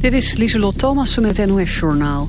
Dit is Lieselot Thomassen met het NOS-journaal.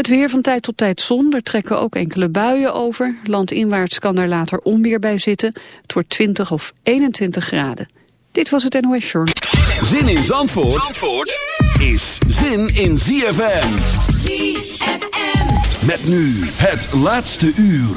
Het weer van tijd tot tijd zon, er trekken ook enkele buien over. Landinwaarts kan er later onweer bij zitten. Het wordt 20 of 21 graden. Dit was het NOS Journal. Zin in Zandvoort, Zandvoort is zin in ZFM. ZFM. Met nu het laatste uur.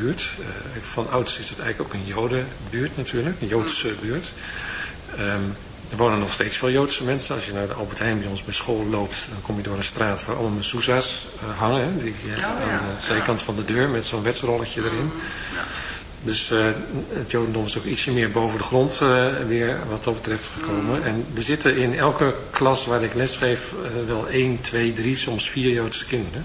buurt. Uh, van ouds is het eigenlijk ook een jodenbuurt natuurlijk, een Joodse buurt. Um, er wonen nog steeds veel Joodse mensen. Als je naar de Albert Heijn bij ons bij school loopt, dan kom je door een straat waar allemaal mezuzah's uh, hangen. Hè, die, uh, oh, ja. aan de zijkant van de deur met zo'n wetsrolletje erin. Ja. Dus uh, het Jodendom is ook ietsje meer boven de grond uh, weer wat dat betreft gekomen. Mm. En er zitten in elke klas waar ik lesgeef uh, wel 1, 2, 3, soms 4 Joodse kinderen.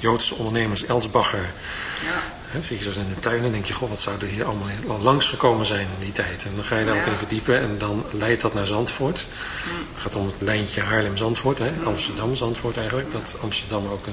Joodse ondernemers Elsbacher... Ja. Zit je zo in de tuin en denk je, goh, wat zou er hier allemaal langs gekomen zijn in die tijd. En dan ga je daar ja. wat in verdiepen en dan leidt dat naar Zandvoort. Mm. Het gaat om het lijntje Haarlem-Zandvoort. Amsterdam-Zandvoort eigenlijk. Dat Amsterdam ook een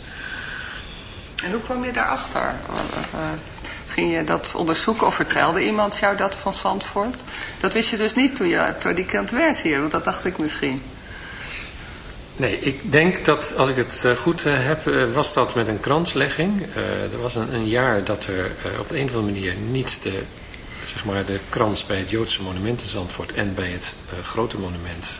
En hoe kwam je daarachter? Uh, ging je dat onderzoeken of vertelde iemand jou dat van Zandvoort? Dat wist je dus niet toen je predikant werd hier, want dat dacht ik misschien. Nee, ik denk dat, als ik het eh, goed eh, heb, was dat met een kranslegging. er was een, een, jaar dat er op een of andere manier niet de, zeg maar, de krans bij het Joodse monument in Zandvoort en bij het grote monument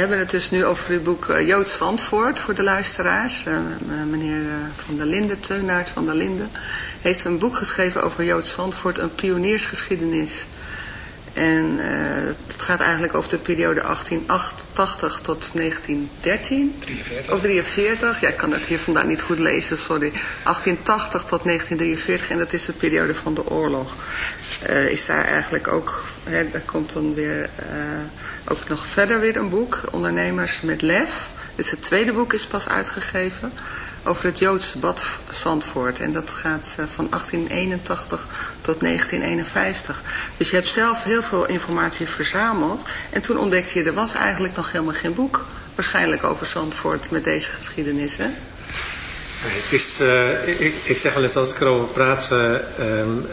Hebben het dus nu over uw boek uh, Joods Zandvoort voor de luisteraars. Uh, meneer Van der Linden, Teunaert van der Linden, heeft een boek geschreven over Joods Zandvoort, een pioniersgeschiedenis. En uh, het gaat eigenlijk over de periode 1888 tot 1913. 43. Of 43. Ja, ik kan dat hier vandaag niet goed lezen, sorry. 1880 tot 1943 en dat is de periode van de oorlog. Uh, is daar eigenlijk ook, hè, daar komt dan weer uh, ook nog verder weer een boek, Ondernemers met Lef. Dus het tweede boek is pas uitgegeven over het Joodse bad Zandvoort. En dat gaat uh, van 1881 tot 1951. Dus je hebt zelf heel veel informatie verzameld. En toen ontdekte je, er was eigenlijk nog helemaal geen boek. Waarschijnlijk over Zandvoort met deze geschiedenis, hè? Het is, uh, ik, ik, zeg wel eens als ik erover praat, uh, um,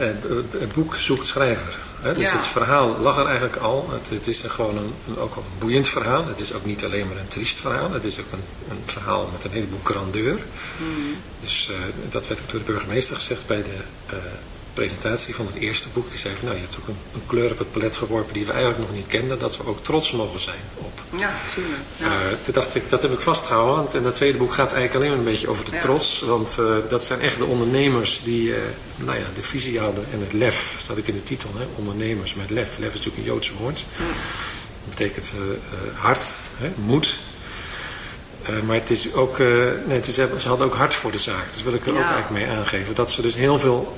het boek zoekt schrijver. Hè? Dus ja. het verhaal lag er eigenlijk al. Het, het is gewoon een, een, ook een boeiend verhaal. Het is ook niet alleen maar een triest verhaal. Het is ook een, een verhaal met een heleboel grandeur. Mm. Dus uh, dat werd ook door de burgemeester gezegd bij de presentatie van het eerste boek. Die zei van, nou, je hebt ook een, een, kleur op het palet geworpen die we eigenlijk nog niet kenden. Dat we ook trots mogen zijn op. Ja, tuurlijk. Ja. Uh, toen dacht ik, dat heb ik vastgehouden. En dat tweede boek gaat eigenlijk alleen maar een beetje over de ja. trots. Want uh, dat zijn echt de ondernemers die uh, nou ja, de visie hadden. En het lef, staat ook in de titel. Hè? Ondernemers met lef. Lef is natuurlijk een Joodse woord. Dat betekent hart, hè? moed. maar het is ook, nee, het is, ze hadden ook hart voor de zaak. Dus wil ik er ook eigenlijk mee aangeven. Dat ze dus heel veel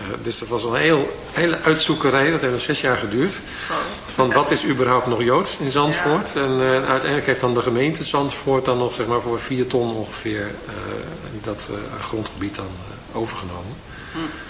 Uh, dus dat was een heel, hele uitzoekerij, dat heeft nog zes jaar geduurd. Van wat is überhaupt nog Joods in Zandvoort. Ja. En uh, uiteindelijk heeft dan de gemeente Zandvoort dan nog zeg maar, voor vier ton ongeveer uh, dat grondgebied dan overgenomen. Hm.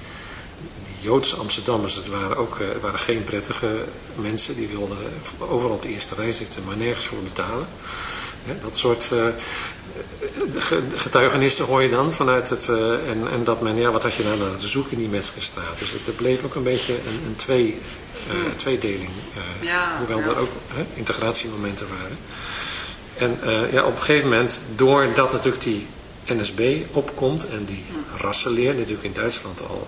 Joodse Amsterdammers, dat waren ook uh, waren geen prettige mensen. Die wilden overal op de eerste rij zitten, maar nergens voor betalen. Dat soort uh, getuigenissen hoor je dan vanuit het... Uh, en, en dat men, ja, wat had je nou naar te zoeken in die Metzgerstraat? Dus het, bleef ook een beetje een, een twee, uh, tweedeling. Uh, ja, hoewel ja. er ook integratiemomenten waren. En ja, op een gegeven moment, doordat natuurlijk die NSB opkomt... en die rassenleer, die natuurlijk in Duitsland al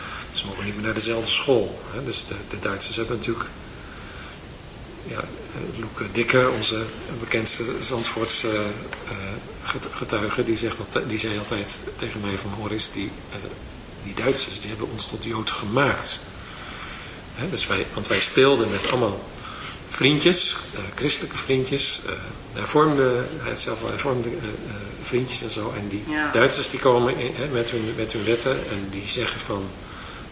ze mogen niet meer naar dezelfde school. Hè. Dus de, de Duitsers hebben natuurlijk ja, Loeke Dikker, onze bekendste Zandvoortse getuige, die, zegt dat, die zei altijd tegen mij van Horis, die, die Duitsers die hebben ons tot Jood gemaakt. dus wij, want wij speelden met allemaal vriendjes, christelijke vriendjes, hervormde, hij zelf wel hervormde vriendjes en zo. En die Duitsers die komen met, hun, met hun wetten en die zeggen van,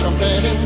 trumpet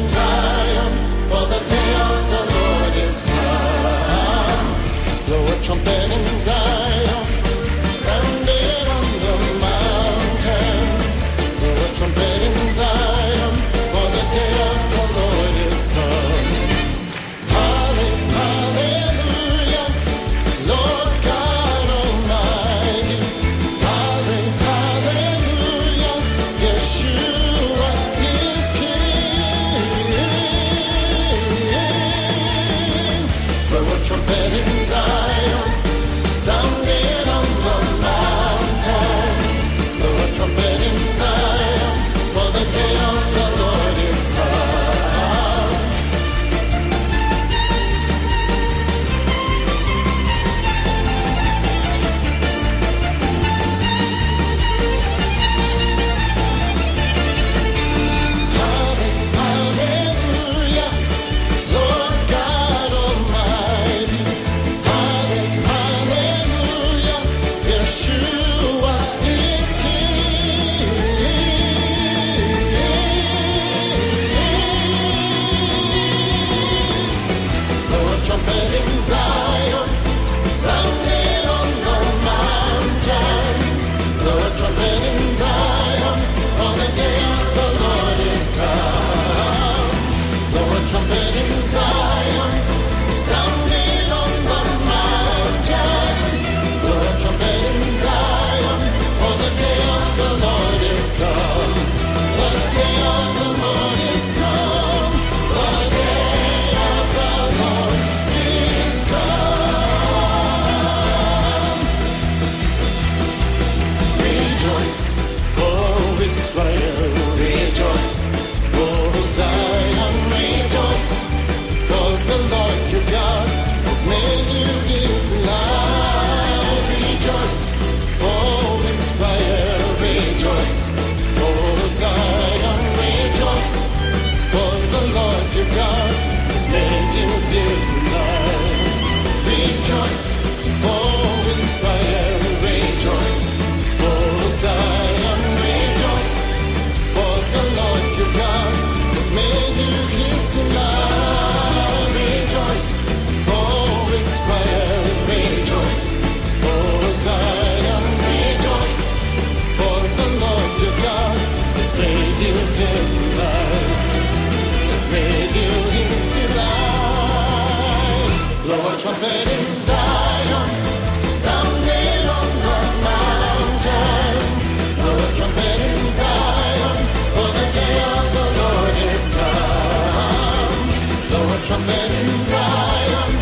Trump and Zion.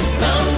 Sound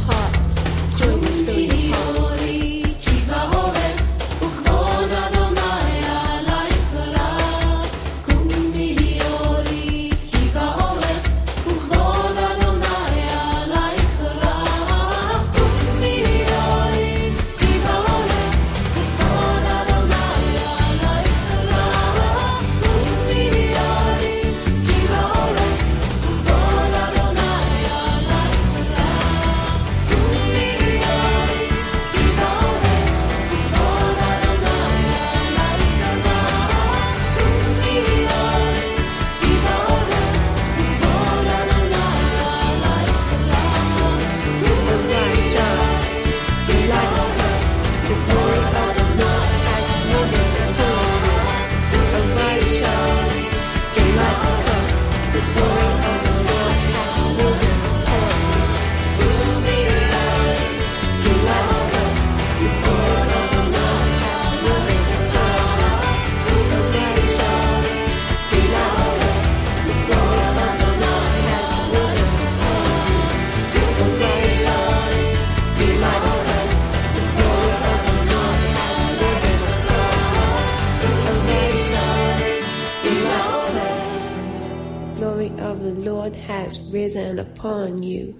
of the Lord has risen upon you.